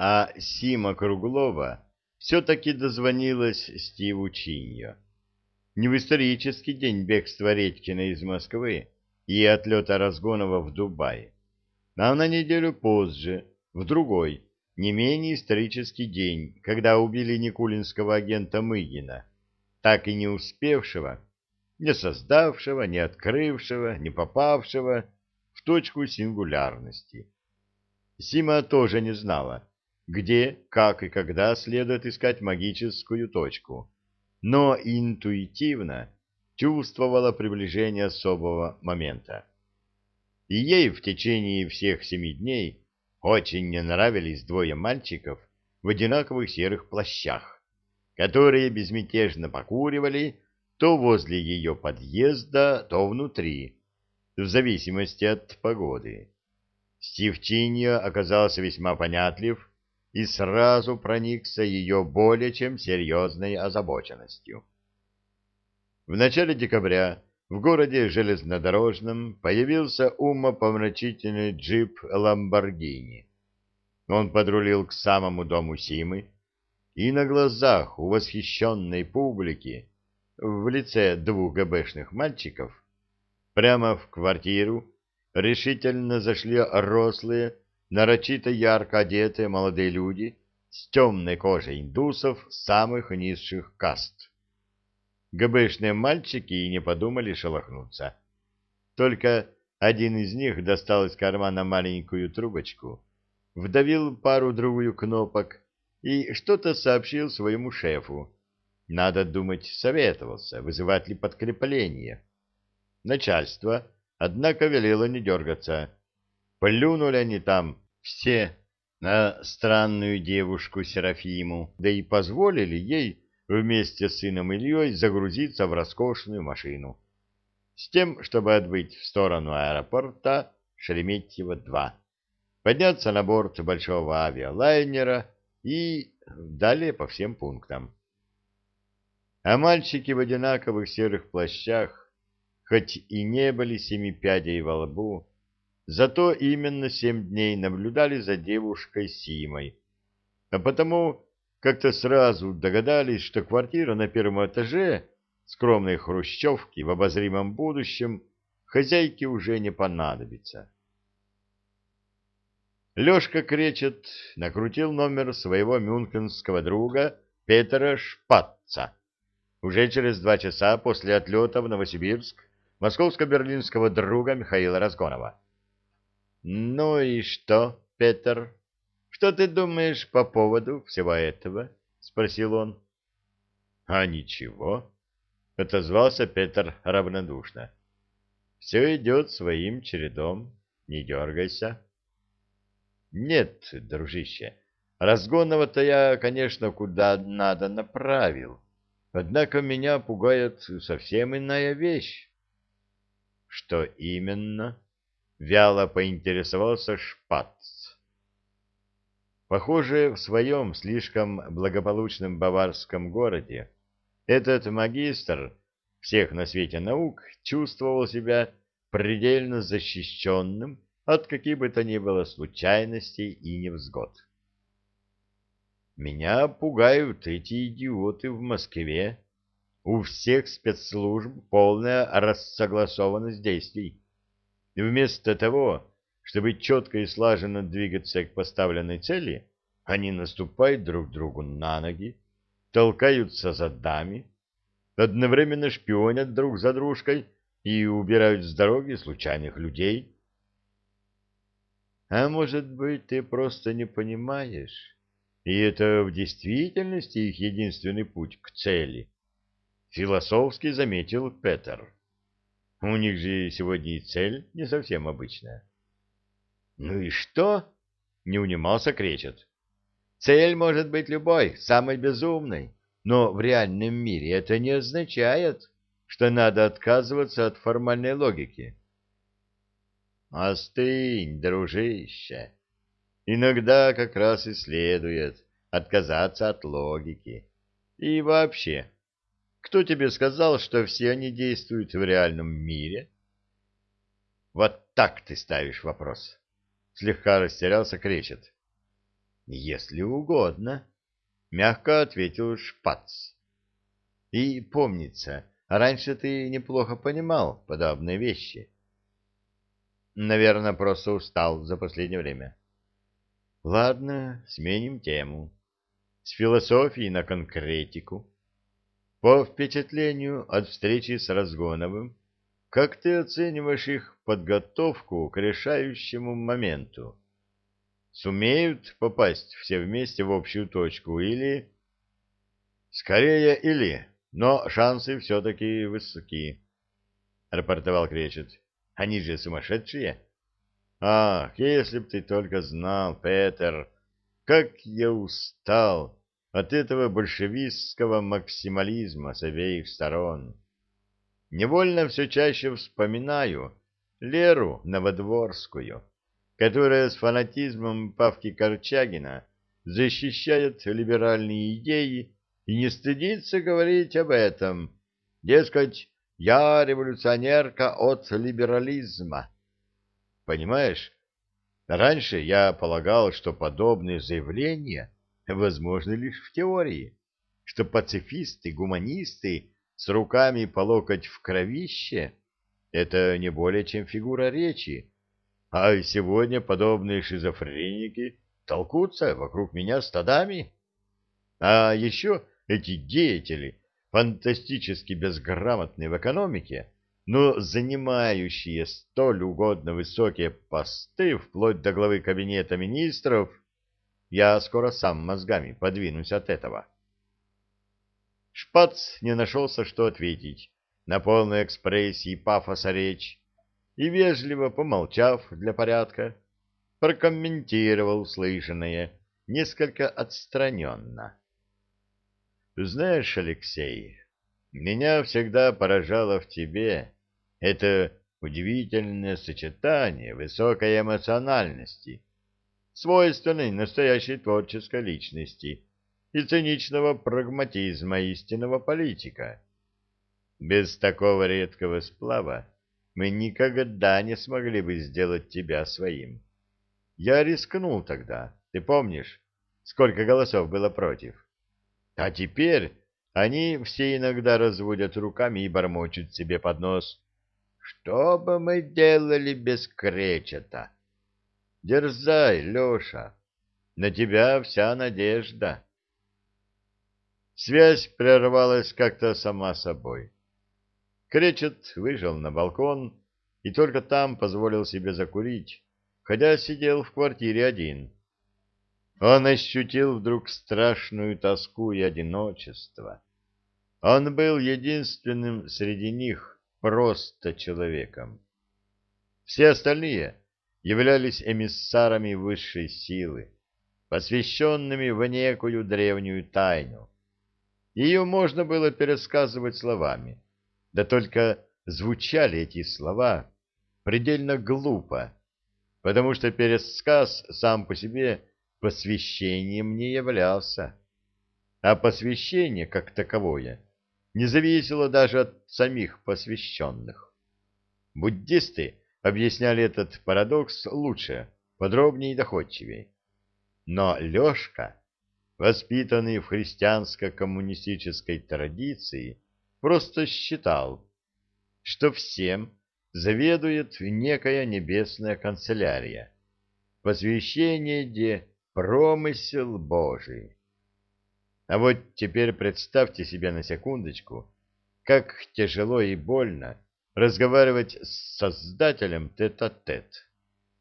А Сима Круглова все-таки дозвонилась Стиву Чиньо. Не в исторический день бегства Редькина из Москвы и отлета Разгонова в Дубай, а на неделю позже, в другой, не менее исторический день, когда убили никулинского агента Мыгина, так и не успевшего, не создавшего, не открывшего, не попавшего в точку сингулярности. Сима тоже не знала, где, как и когда следует искать магическую точку, но интуитивно чувствовала приближение особого момента. И ей в течение всех семи дней очень не нравились двое мальчиков в одинаковых серых плащах, которые безмятежно покуривали то возле ее подъезда, то внутри, в зависимости от погоды. Стив Чиньо оказался весьма понятлив и сразу проникся ее более чем серьезной озабоченностью. В начале декабря в городе железнодорожном появился умопомрачительный джип «Ламборгини». Он подрулил к самому дому Симы, и на глазах у восхищенной публики в лице двух ГБшных мальчиков прямо в квартиру решительно зашли рослые, нарочито ярко одетые молодые люди с темной кожей индусов самых низших каст. ГБшные мальчики и не подумали шелохнуться. Только один из них достал из кармана маленькую трубочку, вдавил пару-другую кнопок и что-то сообщил своему шефу. Надо думать, советовался, вызывать ли подкрепление. Начальство, однако, велело не дергаться. Плюнули они там все на странную девушку Серафиму, да и позволили ей вместе с сыном Ильей загрузиться в роскошную машину. С тем, чтобы отбыть в сторону аэропорта Шереметьево-2, подняться на борт большого авиалайнера и далее по всем пунктам. А мальчики в одинаковых серых плащах, хоть и не были семи пядей во лбу, зато именно семь дней наблюдали за девушкой Симой, а потому как-то сразу догадались, что квартира на первом этаже скромной хрущевки в обозримом будущем хозяйке уже не понадобится. Лешка Кречет накрутил номер своего мюнхенского друга Петера Шпатца. Уже через два часа после отлета в Новосибирск московско-берлинского друга Михаила Разгонова. «Ну и что, Петр?» Что ты думаешь по поводу всего этого? — спросил он. — А ничего, — отозвался Петр равнодушно. — Все идет своим чередом, не дергайся. — Нет, дружище, разгонного-то я, конечно, куда надо направил. Однако меня пугает совсем иная вещь. — Что именно? — вяло поинтересовался Шпац. Похоже, в своем слишком благополучном баварском городе этот магистр всех на свете наук чувствовал себя предельно защищенным от каких бы то ни было случайностей и невзгод. Меня пугают эти идиоты в Москве. У всех спецслужб полная рассогласованность действий. И вместо того, чтобы четко и слаженно двигаться к поставленной цели, они наступают друг другу на ноги, толкаются задами, одновременно шпионят друг за дружкой и убирают с дороги случайных людей. А может быть, ты просто не понимаешь, и это в действительности их единственный путь к цели? Философски заметил Петер. У них же сегодня и цель не совсем обычная. Ну и что? Не унимался Кречет. Цель может быть любой, самой безумной, но в реальном мире это не означает, что надо отказываться от формальной логики. Остынь, дружище. Иногда как раз и следует отказаться от логики. И вообще, кто тебе сказал, что все они действуют в реальном мире? Вот так ты ставишь вопрос слегка растерялся кречет. Если угодно, — мягко ответил Шпац. И помнится, раньше ты неплохо понимал подобные вещи. Наверное, просто устал за последнее время. Ладно, сменим тему. С философии на конкретику. По впечатлению от встречи с Разгоновым, как ты оцениваешь их подготовку к решающему моменту? Сумеют попасть все вместе в общую точку или... Скорее или, но шансы все-таки высоки, — рапортовал Кречет. Они же сумасшедшие. Ах, если б ты только знал, Петер, как я устал от этого большевистского максимализма с обеих сторон. Невольно все чаще вспоминаю Леру Новодворскую, которая с фанатизмом Павки Корчагина защищает либеральные идеи и не стыдится говорить об этом. Дескать, я революционерка от либерализма. Понимаешь, раньше я полагал, что подобные заявления возможны лишь в теории, что пацифисты, гуманисты с руками по локоть в кровище — это не более чем фигура речи, а сегодня подобные шизофреники толкутся вокруг меня стадами. А еще эти деятели, фантастически безграмотные в экономике, но занимающие столь угодно высокие посты вплоть до главы кабинета министров, я скоро сам мозгами подвинусь от этого. Шпац не нашелся, что ответить на полной экспрессии пафоса речь, и, вежливо помолчав для порядка, прокомментировал услышанное несколько отстраненно. «Знаешь, Алексей, меня всегда поражало в тебе это удивительное сочетание высокой эмоциональности, свойственной настоящей творческой личности, и циничного прагматизма истинного политика. Без такого редкого сплава мы никогда не смогли бы сделать тебя своим. Я рискнул тогда, ты помнишь, сколько голосов было против? А теперь они все иногда разводят руками и бормочут себе под нос. Что бы мы делали без кречета? Дерзай, Леша, на тебя вся надежда. Связь прервалась как-то сама собой. Кречет вышел на балкон и только там позволил себе закурить, хотя сидел в квартире один. Он ощутил вдруг страшную тоску и одиночество. Он был единственным среди них просто человеком. Все остальные являлись эмиссарами высшей силы, посвященными в некую древнюю тайну. Ее можно было пересказывать словами, да только звучали эти слова предельно глупо, потому что пересказ сам по себе посвящением не являлся, а посвящение как таковое не зависело даже от самих посвященных. Буддисты объясняли этот парадокс лучше, подробнее и доходчивее. Но Лешка воспитанный в христианско-коммунистической традиции, просто считал, что всем заведует некая небесная канцелярия, посвящение де промысел Божий. А вот теперь представьте себе на секундочку, как тяжело и больно разговаривать с Создателем тет-а-тет, -тет,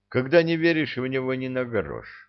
когда не веришь в него ни на грош.